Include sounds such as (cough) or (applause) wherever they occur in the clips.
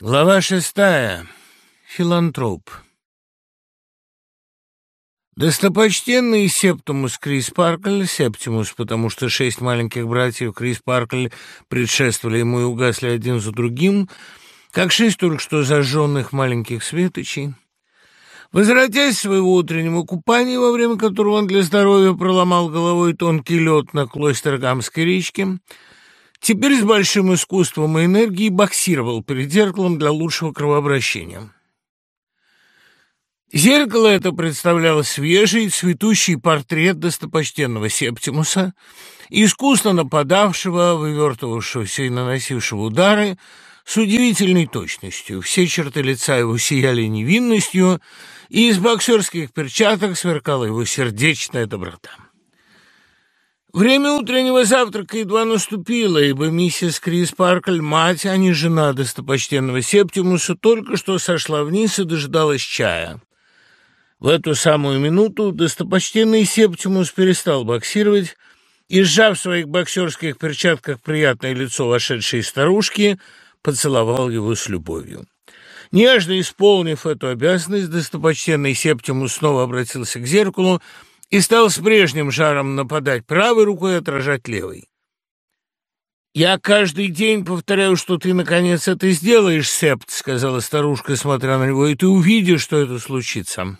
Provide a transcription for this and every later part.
Глава шестая. Филантроп. Достопочтенный Септимус Крис Паркль, Септимус, потому что шесть маленьких братьев Крис Паркль предшествовали ему и угасли один за другим, как шесть только что зажженных маленьких светочей. Возвратясь с своего утреннего купания, во время которого он для здоровья проломал головой тонкий лед на Клойстергамской речке, Теперь с большим искусством и энергией боксировал перед зеркалом для лучшего кровообращения. Зеркало это представляло свежий, цветущий портрет достопочтенного Септимуса, искусно нападавшего, вывертывавшегося и наносившего удары с удивительной точностью. Все черты лица его сияли невинностью, и из боксерских перчаток сверкала его сердечная доброта. Время утреннего завтрака едва наступило, ибо миссис Крис Паркль, мать, а не жена достопочтенного Септимуса, только что сошла вниз и дожидалась чая. В эту самую минуту достопочтенный Септимус перестал боксировать и, сжав в своих боксерских перчатках приятное лицо вошедшей старушки, поцеловал его с любовью. Нежно исполнив эту обязанность, достопочтенный Септимус снова обратился к зеркалу, и стал с прежним жаром нападать правой рукой отражать левой. «Я каждый день повторяю, что ты, наконец, это сделаешь, Септ», — сказала старушка, смотря на него, — «и ты увидишь, что это случится».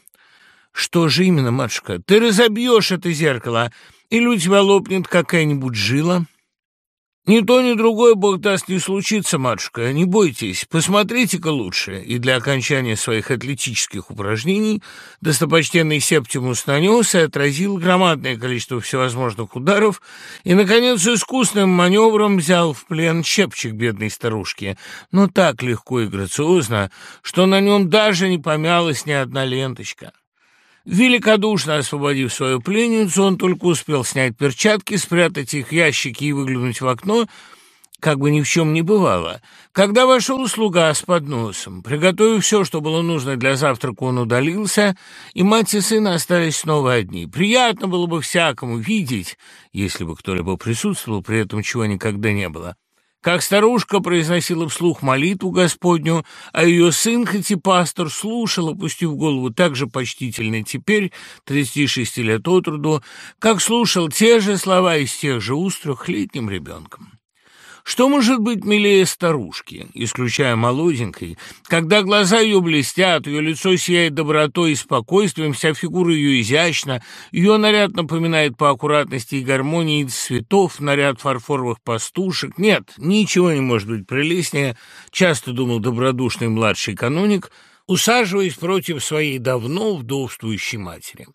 «Что же именно, матушка? Ты разобьешь это зеркало, или у тебя лопнет какая-нибудь жила?» «Ни то, ни другое, Бог даст, не случится, матушка. Не бойтесь, посмотрите-ка лучше». И для окончания своих атлетических упражнений достопочтенный Септимус нанес и отразил громадное количество всевозможных ударов и, наконец, искусным маневром взял в плен щепчик бедной старушки, но так легко и грациозно, что на нем даже не помялась ни одна ленточка. Великодушно освободив свою пленницу, он только успел снять перчатки, спрятать их в ящики и выглянуть в окно, как бы ни в чем не бывало. Когда вошел слуга с подносом, приготовив все, что было нужно для завтрака, он удалился, и мать и сын остались снова одни. Приятно было бы всякому видеть, если бы кто-либо присутствовал, при этом чего никогда не было, как старушка произносила вслух молитву Господню, а ее сын, хоть и пастор, слушал, опустив голову так же почтительно теперь, 36 лет от роду, как слушал те же слова из тех же уст трехлетним ребенком. Что может быть милее старушки, исключая молоденькой, когда глаза ее блестят, ее лицо сияет добротой и спокойствием, вся фигура ее изящна, ее наряд напоминает по аккуратности и гармонии цветов, наряд фарфоровых пастушек. Нет, ничего не может быть прелестнее, часто думал добродушный младший каноник – усаживаясь против своей давно вдовствующей матери.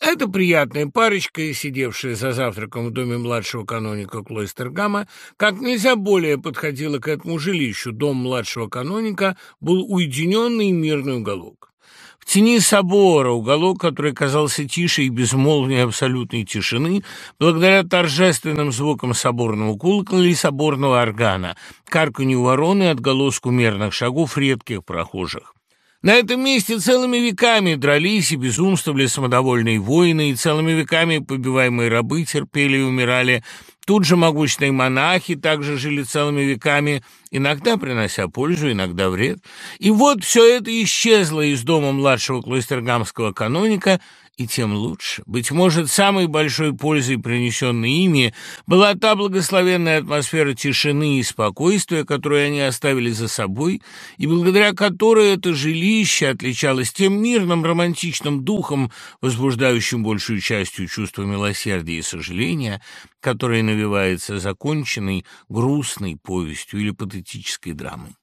Эта приятная парочка, сидевшая за завтраком в доме младшего каноника Клойстергама, как нельзя более подходила к этому жилищу. Дом младшего каноника был уединенный мирный уголок. В тени собора, уголок, который казался тише и безмолвнее абсолютной тишины, благодаря торжественным звукам соборного колокола и соборного органа, карканью вороны и отголоску мерных шагов редких прохожих. На этом месте целыми веками дрались и безумствовали самодовольные воины, и целыми веками побиваемые рабы терпели и умирали. Тут же могучные монахи также жили целыми веками, иногда принося пользу, иногда вред. И вот все это исчезло из дома младшего клойстергамского каноника, и тем лучше. Быть может, самой большой пользой, принесенной ими, была та благословенная атмосфера тишины и спокойствия, которую они оставили за собой, и благодаря которой это жилище отличалось тем мирным романтичным духом, возбуждающим большую частью чувства милосердия и сожаления, которое навивается законченной, грустной повестью или патетической драмой.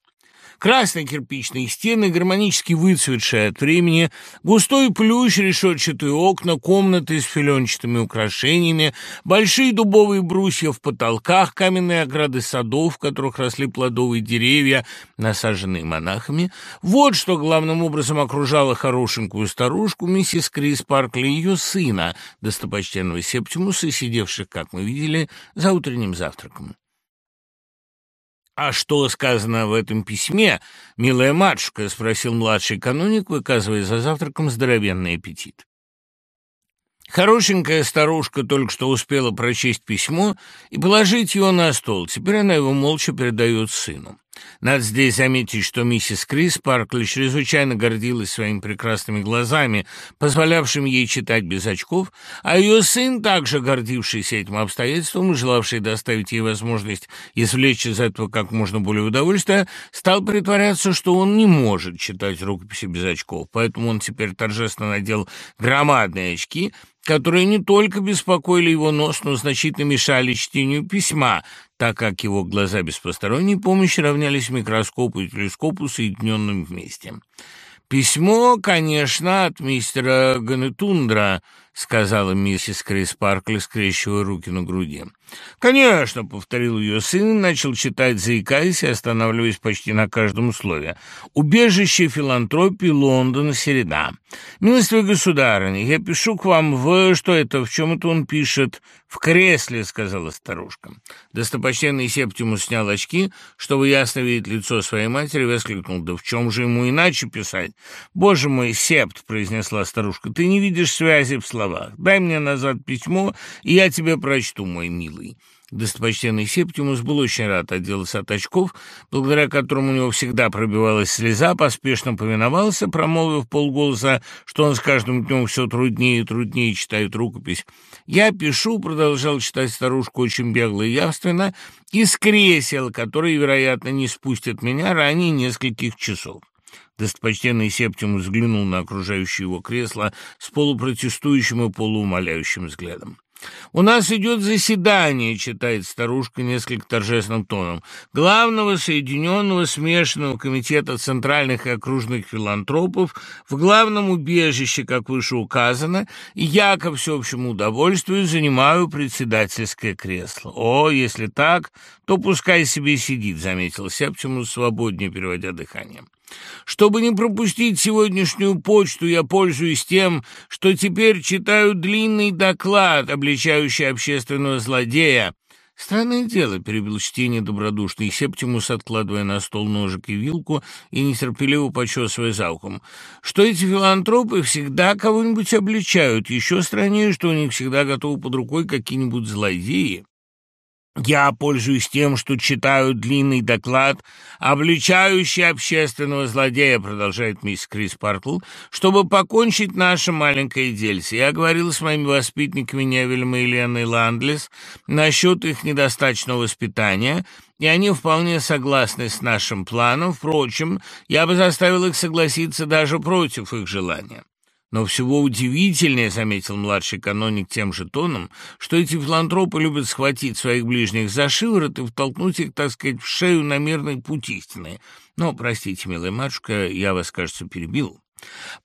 Красные кирпичные стены, гармонически выцветшие от времени, густой плющ, решетчатые окна, комнаты с филенчатыми украшениями, большие дубовые брусья в потолках, каменные ограды садов, в которых росли плодовые деревья, насаженные монахами. Вот что главным образом окружало хорошенькую старушку, миссис Крис Паркли и ее сына, достопочтенного Септимуса, сидевших, как мы видели, за утренним завтраком. «А что сказано в этом письме, милая матушка?» — спросил младший каноник, выказывая за завтраком здоровенный аппетит. Хорошенькая старушка только что успела прочесть письмо и положить его на стол. Теперь она его молча передает сыну. Надо здесь заметить, что миссис Крис Паркли чрезвычайно гордилась своими прекрасными глазами, позволявшими ей читать без очков, а ее сын, также гордившийся этим обстоятельством и желавший доставить ей возможность извлечь из этого как можно более удовольствия, стал притворяться, что он не может читать рукописи без очков, поэтому он теперь торжественно надел громадные очки, которые не только беспокоили его нос, но значительно мешали чтению письма, так как его глаза без посторонней помощи равнялись микроскопу и телескопу, соединенным вместе. Письмо, конечно, от мистера Ганетундра, — сказала миссис Крис Паркли, скрещивая руки на груди. «Конечно», — повторил ее сын и начал читать, заикаясь и останавливаясь почти на каждом слове. «Убежище филантропии Лондона, середа. Милостивая государыня, я пишу к вам в... Что это? В чем это он пишет?» «В кресле», — сказала старушка. Достопочтенный Септимус снял очки, чтобы ясно видеть лицо своей матери, воскликнул. «Да в чем же ему иначе писать?» «Боже мой, Септ», — произнесла старушка, — «ты не видишь связи в словах. «Дай мне назад письмо, и я тебе прочту, мой милый». Достопочтенный Септимус был очень рад отделаться от очков, благодаря которым у него всегда пробивалась слеза, поспешно повиновался, промолвив полголоса, что он с каждым днем все труднее и труднее читает рукопись. «Я пишу», — продолжал читать старушку очень бегло и явственно, «из кресел, которые, вероятно, не спустят меня ранее нескольких часов». Достопочтенный Септимус взглянул на окружающее его кресло с полупротестующим и полуумоляющим взглядом. «У нас идет заседание», — читает старушка несколько торжественным тоном, «главного Соединенного смешанного комитета центральных и окружных филантропов в главном убежище, как выше указано, и я, ко всеобщему удовольствию, занимаю председательское кресло. О, если так, то пускай себе сидит», — заметил Септимус, свободнее переводя дыхание. Чтобы не пропустить сегодняшнюю почту, я пользуюсь тем, что теперь читаю длинный доклад, обличающий общественного злодея. Странное дело, перебил чтение добродушный Септимус, откладывая на стол ножик и вилку и нетерпеливо почесывая за ухом, что эти филантропы всегда кого-нибудь обличают, еще страннее, что у них всегда готовы под рукой какие-нибудь злодеи. Я пользуюсь тем, что читаю длинный доклад, обличающий общественного злодея, продолжает мисс Крис Партл, чтобы покончить наше маленькое дельце. Я говорил с моими воспитанниками Невельм и Леной Ландлес насчет их недостаточного воспитания, и они вполне согласны с нашим планом. Впрочем, я бы заставил их согласиться даже против их желания. Но всего удивительнее, заметил младший каноник тем же тоном, что эти филантропы любят схватить своих ближних за шиворот и втолкнуть их, так сказать, в шею на мирный путь истины. Но, простите, милая матушка, я вас, кажется, перебил.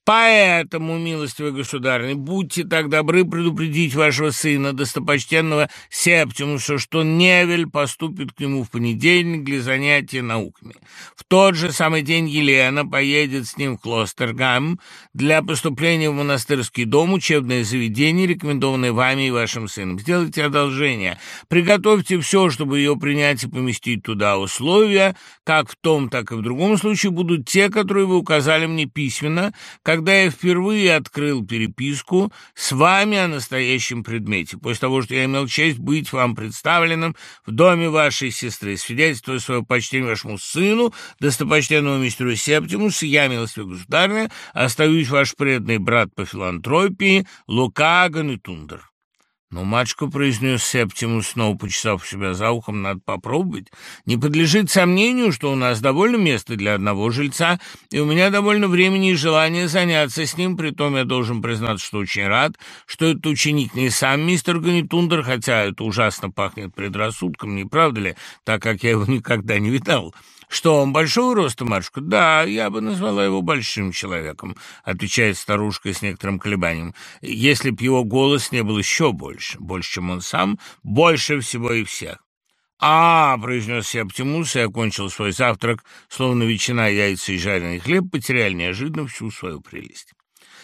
Поэтому, милостивый государь, будьте так добры предупредить вашего сына, достопочтенного Септимуса, что Невель поступит к нему в понедельник для занятия науками. В тот же самый день Елена поедет с ним в Клостергам для поступления в монастырский дом, учебное заведение, рекомендованное вами и вашим сыном. Сделайте одолжение, приготовьте все, чтобы ее принять и поместить туда. Условия, как в том, так и в другом случае, будут те, которые вы указали мне письменно, когда я впервые открыл переписку с вами о настоящем предмете, после того, что я имел честь быть вам представленным в доме вашей сестры, свидетельствуя свое почтение вашему сыну, достопочтенному мистеру Септимусу, я, милостивый государня, остаюсь ваш преданный брат по филантропии Лука Ганетундер. Но матушка произнес Септимус, снова почесав себя за ухом, надо попробовать. Не подлежит сомнению, что у нас довольно места для одного жильца, и у меня довольно времени и желания заняться с ним, притом я должен признаться, что очень рад, что этот ученик не сам мистер Ганитундер, хотя это ужасно пахнет предрассудком, не правда ли, так как я его (laughs) никогда не видал. «Что, он большого роста, матушка?» «Да, я бы назвала его большим человеком», — отвечает старушка с некоторым колебанием. «Если б его голос не был еще больше, больше, чем он сам, больше всего и всех». «А, — произнес Септимус и окончил свой завтрак, словно ветчина, яйца и жареный хлеб, потеряли неожиданно всю свою прелесть.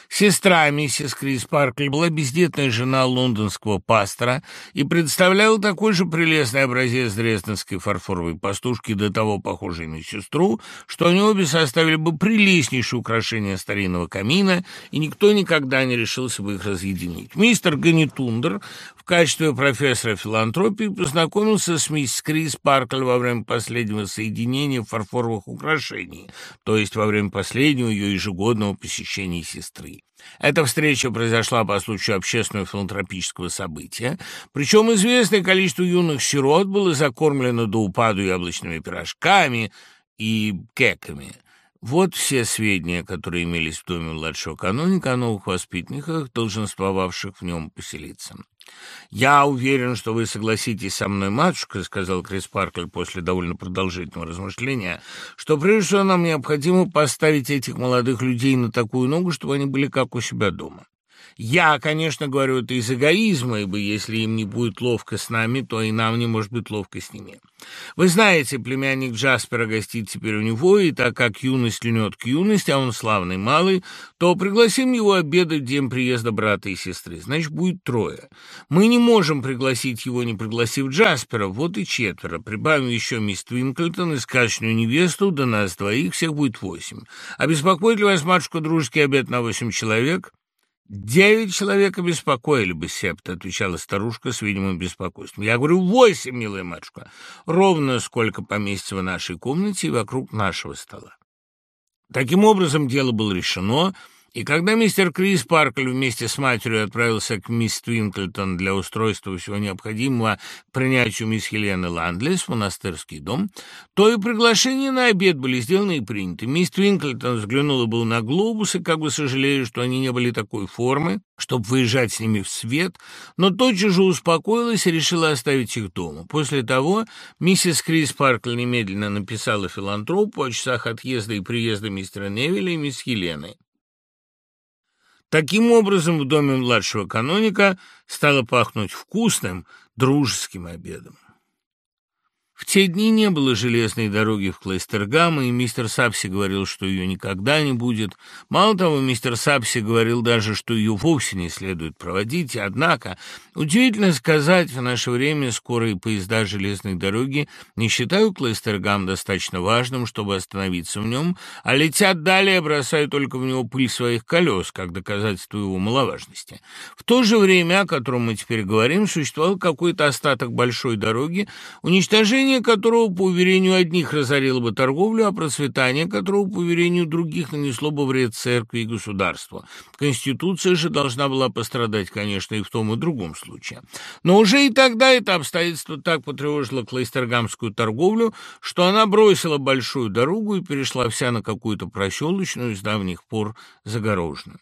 Сестра миссис Крис Паркли была бездетная жена лондонского пастора и представляла такой же прелестный образец дрезденской фарфоровой пастушки, до того похожей на сестру, что они обе составили бы прелестнейшее украшение старинного камина, и никто никогда не решился бы их разъединить. Мистер Ганнитундер в качестве профессора филантропии познакомился с миссис Крис Паркли во время последнего соединения фарфоровых украшений, то есть во время последнего ее ежегодного посещения сестры. Эта встреча произошла по случаю общественного филантропического события, причем известное количество юных сирот было закормлено до упаду яблочными пирожками и кеками. Вот все сведения, которые имелись в доме младшего каноника о новых воспитанниках, долженствовавших в нем поселиться. «Я уверен, что вы согласитесь со мной, матушка», — сказал Крис Паркль после довольно продолжительного размышления, «что прежде всего нам необходимо поставить этих молодых людей на такую ногу, чтобы они были как у себя дома. Я, конечно, говорю это из эгоизма, ибо если им не будет ловко с нами, то и нам не может быть ловко с ними. Вы знаете, племянник Джаспера гостит теперь у него, и так как юность льнет к юности, а он славный малый, то пригласим его обедать в день приезда брата и сестры. Значит, будет трое. Мы не можем пригласить его, не пригласив Джаспера, вот и четверо. Прибавим еще мисс Твинклтон и сказочную невесту, до нас двоих, всех будет восемь. Обеспокоит ли вас, матушка, дружеский обед на восемь человек? «Девять человек обеспокоили бы, Септа», — отвечала старушка с видимым беспокойством. «Я говорю, восемь, милая матушка, ровно сколько поместится в нашей комнате и вокруг нашего стола». Таким образом, дело было решено — и когда мистер Крис Паркль вместе с матерью отправился к мисс Твинклтон для устройства всего необходимого принятию мисс Хелены Ландлес в монастырский дом, то и приглашения на обед были сделаны и приняты. Мисс Твинклтон взглянула был на глобусы, как бы сожалея, что они не были такой формы, чтобы выезжать с ними в свет, но тотчас же успокоилась и решила оставить их дома. После того миссис Крис Паркль немедленно написала филантропу о часах отъезда и приезда мистера Невилля и мисс Хелены. Таким образом, в доме младшего каноника стало пахнуть вкусным дружеским обедом. В те дни не было железной дороги в Клейстергам, и мистер Сапси говорил, что ее никогда не будет. Мало того, мистер Сапси говорил даже, что ее вовсе не следует проводить. Однако, удивительно сказать, в наше время скорые поезда железной дороги не считают Клейстергам достаточно важным, чтобы остановиться в нем, а летят далее, бросая только в него пыль своих колес, как доказательство его маловажности. В то же время, о котором мы теперь говорим, существовал какой-то остаток большой дороги, уничтожение Процветание которого, по уверению одних, разорило бы торговлю, а процветание которого, по уверению других, нанесло бы вред церкви и государству. Конституция же должна была пострадать, конечно, и в том и другом случае. Но уже и тогда это обстоятельство так потревожило клейстергамскую торговлю, что она бросила большую дорогу и перешла вся на какую-то проселочную с давних пор загороженную.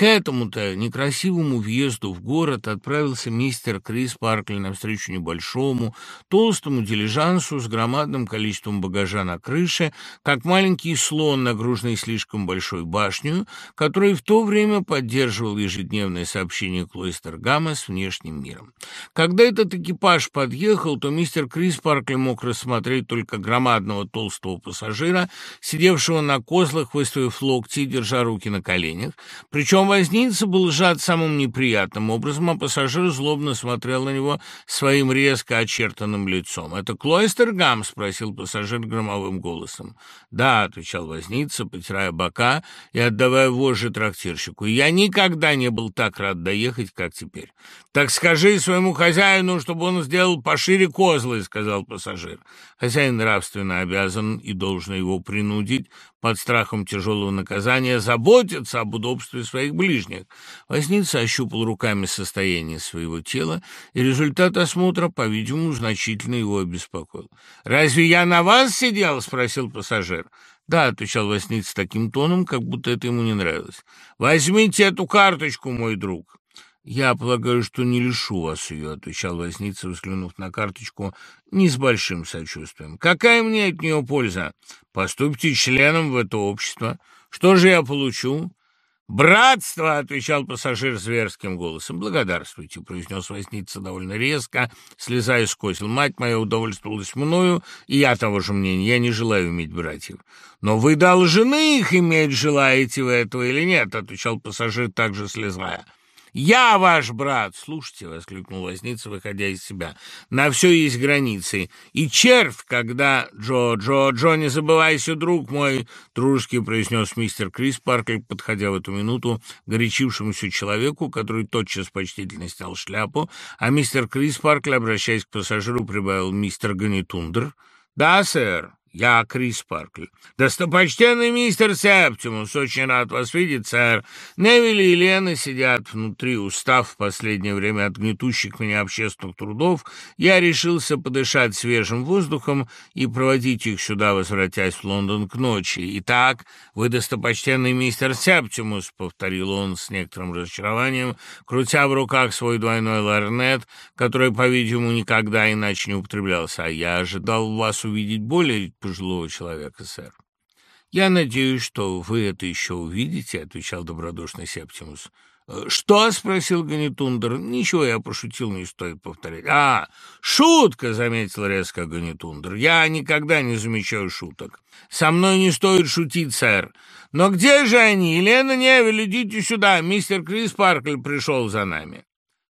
К этому-то некрасивому въезду в город отправился мистер Крис Паркли навстречу небольшому, толстому дилижансу с громадным количеством багажа на крыше, как маленький слон, нагруженный слишком большой башню, который в то время поддерживал ежедневное сообщение Клойстергама с внешним миром. Когда этот экипаж подъехал, то мистер Крис Паркли мог рассмотреть только громадного толстого пассажира, сидевшего на козлах, выставив локти держа руки на коленях, причем возница был сжат самым неприятным образом, а пассажир злобно смотрел на него своим резко очертанным лицом. «Это Клойстергам?» — спросил пассажир громовым голосом. «Да», — отвечал возница, потирая бока и отдавая вожжи трактирщику. «Я никогда не был так рад доехать, как теперь». «Так скажи своему хозяину, чтобы он сделал пошире козлы», — сказал пассажир. Хозяин нравственно обязан и должен его принудить под страхом тяжелого наказания заботиться об удобстве своих ближних. Возница ощупал руками состояние своего тела, и результат осмотра, по-видимому, значительно его обеспокоил. «Разве я на вас сидел?» — спросил пассажир. «Да», — отвечал Возница таким тоном, как будто это ему не нравилось. «Возьмите эту карточку, мой друг». «Я полагаю, что не лишу вас ее», — отвечал Возница, взглянув на карточку, не с большим сочувствием. «Какая мне от нее польза? Поступьте членом в это общество. Что же я получу? «Братство!» — отвечал пассажир зверским голосом. «Благодарствуйте!» — произнес возница довольно резко, слезая с козел. «Мать моя удовольствовалась мною, и я того же мнения. Я не желаю иметь братьев». «Но вы должны их иметь, желаете вы этого или нет?» — отвечал пассажир, также слезая. «Я ваш брат!» «Слушайте!» — воскликнул возница, выходя из себя. «На все есть границы. И червь, когда...» «Джо, Джо, Джо, не забывайся, друг мой!» — дружески произнес мистер Крис Паркль, подходя в эту минуту горячившемуся человеку, который тотчас почтительно снял шляпу, а мистер Крис Паркль, обращаясь к пассажиру, прибавил «Мистер Ганитундер». «Да, сэр!» «Я Крис Паркли». «Достопочтенный мистер Септимус, очень рад вас видеть, сэр. Невилли и Лена сидят внутри, устав в последнее время от гнетущих меня общественных трудов. Я решился подышать свежим воздухом и проводить их сюда, возвратясь в Лондон к ночи. Итак, вы достопочтенный мистер Септимус», — повторил он с некоторым разочарованием, крутя в руках свой двойной ларнет, который, по-видимому, никогда иначе не употреблялся. «А я ожидал вас увидеть более пожилого человека, сэр. «Я надеюсь, что вы это еще увидите», — отвечал добродушный Септимус. «Э, «Что?» — спросил Ганитундер. «Ничего, я пошутил, не стоит повторять». «А, шутка!» — заметил резко Ганитундер. «Я никогда не замечаю шуток. Со мной не стоит шутить, сэр. Но где же они? Елена Невиль, идите сюда. Мистер Криспаркль пришел за нами».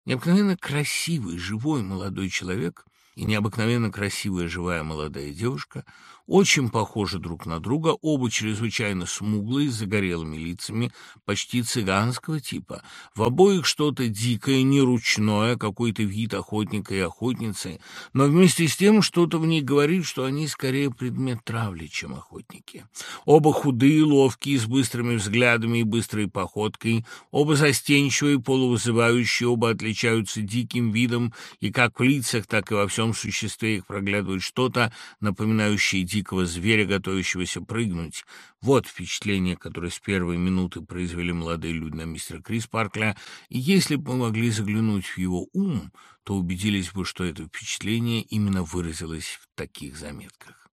Необыкновенно красивый, живой молодой человек и необыкновенно красивая живая молодая девушка очень похожи друг на друга, оба чрезвычайно смуглые, с загорелыми лицами, почти цыганского типа. В обоих что-то дикое, неручное, какой-то вид охотника и охотницы, но вместе с тем что-то в них говорит, что они скорее предмет травли, чем охотники. Оба худые, ловкие, с быстрыми взглядами и быстрой походкой, оба застенчивые, полувызывающие, оба отличаются диким видом, и как в лицах, так и во всем существе их проглядывает что-то, напоминающее дикое дикого зверя, готовящегося прыгнуть. Вот впечатление, которое с первой минуты произвели молодые люди на мистера Крис Паркля, и если бы мы могли заглянуть в его ум, то убедились бы, что это впечатление именно выразилось в таких заметках.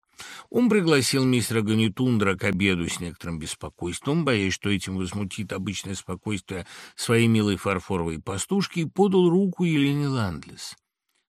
Он пригласил мистера Ганитундра к обеду с некоторым беспокойством, боясь, что этим возмутит обычное спокойствие своей милой фарфоровой пастушки, и подал руку Елене Ландлес.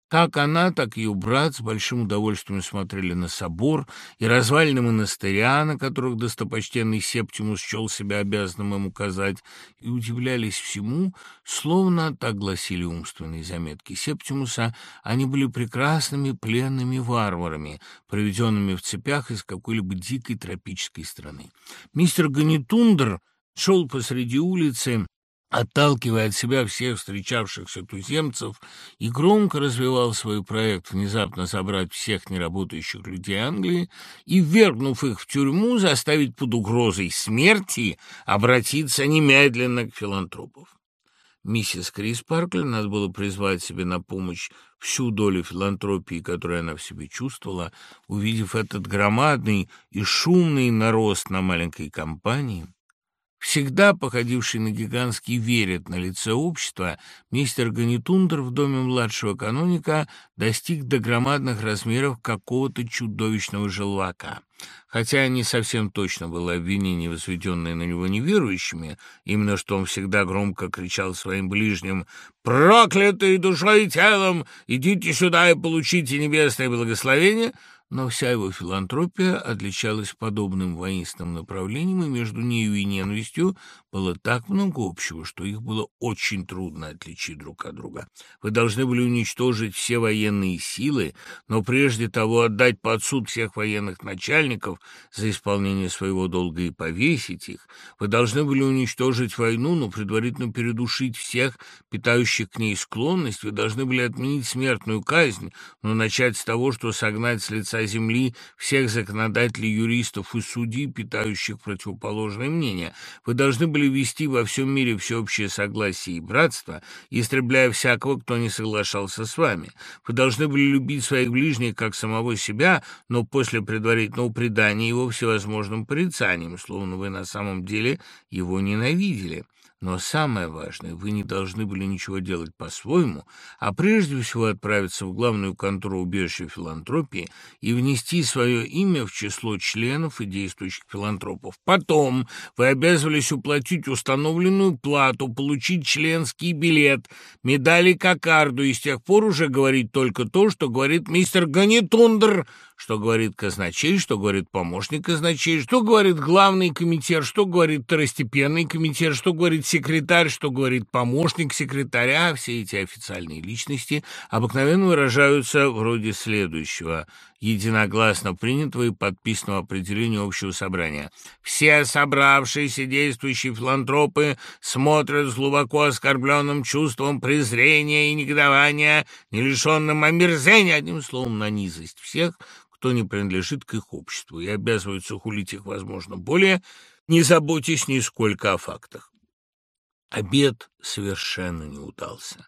Как она, так и ее брат с большим удовольствием смотрели на собор и развалины монастыря, на которых достопочтенный Септимус счел себя обязанным им указать, и удивлялись всему, словно так гласили умственные заметки Септимуса, они были прекрасными пленными варварами, проведенными в цепях из какой-либо дикой тропической страны. Мистер Ганитундер шел посреди улицы, отталкивая от себя всех встречавшихся туземцев, и громко развивал свой проект внезапно собрать всех неработающих людей Англии и, ввергнув их в тюрьму, заставить под угрозой смерти обратиться немедленно к филантропов. Миссис Крис Паркли надо было призвать себе на помощь всю долю филантропии, которую она в себе чувствовала, увидев этот громадный и шумный нарост на маленькой компании, Всегда походивший на гигантский верет на лице общества, мистер Ганитундер в доме младшего каноника достиг до громадных размеров какого-то чудовищного желвака. Хотя не совсем точно было обвинение, возведенное на него неверующими, именно что он всегда громко кричал своим ближним «Проклятые душой и телом! Идите сюда и получите небесное благословение!» Но вся его филантропия отличалась подобным воинственным направлением, и между нею и ненавистью было так много общего, что их было очень трудно отличить друг от друга. Вы должны были уничтожить все военные силы, но прежде того отдать под суд всех военных начальников за исполнение своего долга и повесить их. Вы должны были уничтожить войну, но предварительно передушить всех, питающих к ней склонность. Вы должны были отменить смертную казнь, но начать с того, что согнать с лица лица земли всех законодателей, юристов и судей, питающих противоположное мнение. Вы должны были вести во всем мире всеобщее согласие и братство, истребляя всякого, кто не соглашался с вами. Вы должны были любить своих ближних как самого себя, но после предварительного предания его всевозможным порицанием, словно вы на самом деле его ненавидели. Но самое важное, вы не должны были ничего делать по-своему, а прежде всего отправиться в главную контору убежища филантропии и внести свое имя в число членов и действующих филантропов. Потом вы обязывались уплатить установленную плату, получить членский билет, медали кокарду и с тех пор уже говорить только то, что говорит мистер Ганитундр, что говорит казначей, что говорит помощник казначей, что говорит главный комитет, что говорит второстепенный комитет, что говорит секретарь, что говорит помощник секретаря. Все эти официальные личности обыкновенно выражаются вроде следующего единогласно принятого и подписанного определения общего собрания. Все собравшиеся действующие филантропы смотрят с глубоко оскорбленным чувством презрения и негодования, не лишенным омерзения, одним словом, на низость всех, кто не принадлежит к их обществу, и обязываются хулить их, возможно, более, не заботясь нисколько о фактах. Обед совершенно не удался.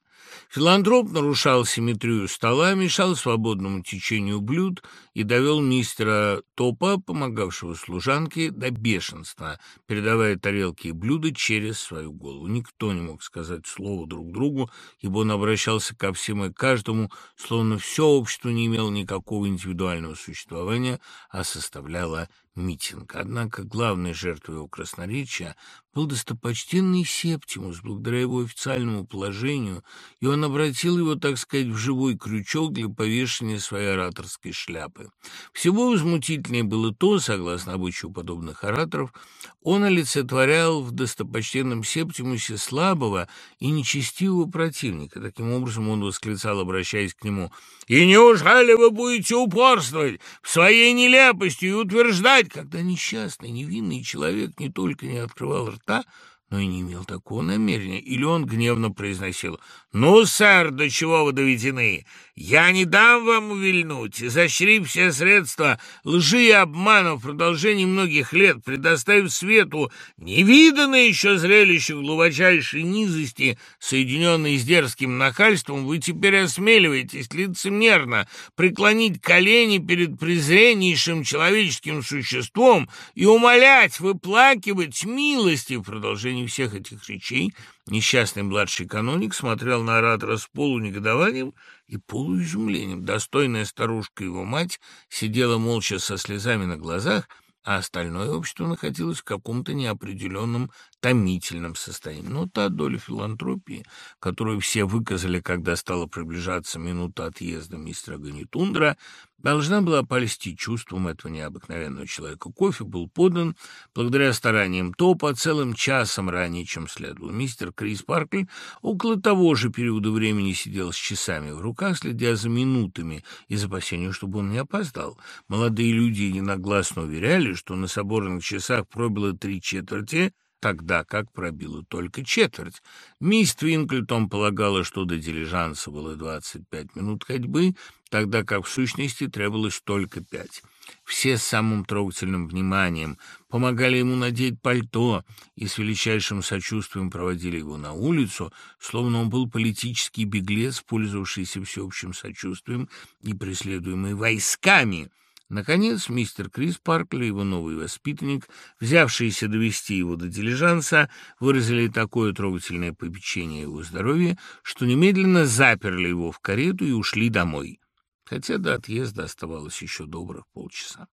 Филантроп нарушал симметрию стола, мешал свободному течению блюд и довел мистера Топа, помогавшего служанке, до бешенства, передавая тарелки и блюда через свою голову. Никто не мог сказать слова друг другу, ибо он обращался ко всем и каждому, словно все общество не имело никакого индивидуального существования, а составляло митинг. Однако главной жертвой его красноречия был достопочтенный Септимус, благодаря его официальному положению, и он обратил его, так сказать, в живой крючок для повешения своей ораторской шляпы. Всего возмутительнее было то, согласно обычаю подобных ораторов, он олицетворял в достопочтенном Септимусе слабого и нечестивого противника. Таким образом он восклицал, обращаясь к нему, «И неужели вы будете упорствовать в своей нелепости и утверждать, когда несчастный, невинный человек не только не открывал рта, но и не имел такого намерения. Или он гневно произносил «Ну, сэр, до чего вы доведены? Я не дам вам увильнуть, изощрив все средства лжи и обмана в продолжении многих лет, предоставив свету невиданное еще зрелище глубочайшей низости, соединенной с дерзким нахальством, вы теперь осмеливаетесь лицемерно преклонить колени перед презреннейшим человеческим существом и умолять, выплакивать милости в продолжении всех этих речей, Несчастный младший каноник смотрел на оратора с полунегодованием и полуизумлением. Достойная старушка его мать сидела молча со слезами на глазах, а остальное общество находилось в каком-то неопределенном томительном состоянии. Но та доля филантропии, которую все выказали, когда стала приближаться минута отъезда мистера Ганитундра, должна была польстить чувством этого необыкновенного человека. Кофе был подан благодаря стараниям Топа целым часом ранее, чем следовало. Мистер Крис Паркль около того же периода времени сидел с часами в руках, следя за минутами из опасения, чтобы он не опоздал. Молодые люди единогласно уверяли, что на соборных часах пробило три четверти, тогда как пробило только четверть. Мисс Твинклтон полагала, что до дилижанса было двадцать пять минут ходьбы, тогда как в сущности требовалось только пять. Все с самым трогательным вниманием помогали ему надеть пальто и с величайшим сочувствием проводили его на улицу, словно он был политический беглец, пользовавшийся всеобщим сочувствием и преследуемый войсками — Наконец, мистер Крис Паркли и его новый воспитанник, взявшиеся довести его до дилижанса, выразили такое трогательное попечение его здоровья, что немедленно заперли его в карету и ушли домой, хотя до отъезда оставалось еще добрых полчаса.